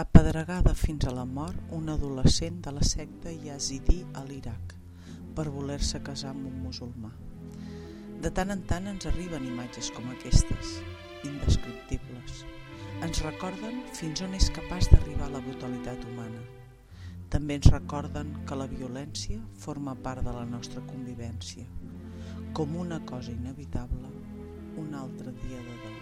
apedregada fins a la mort una adolescent de la secta Yazidí a l'Iraq per voler-se casar amb un musulmà. De tant en tant ens arriben imatges com aquestes, indescriptibles. Ens recorden fins on és capaç d'arribar la brutalitat humana. També ens recorden que la violència forma part de la nostra convivència, com una cosa inevitable, un altre dia de dol.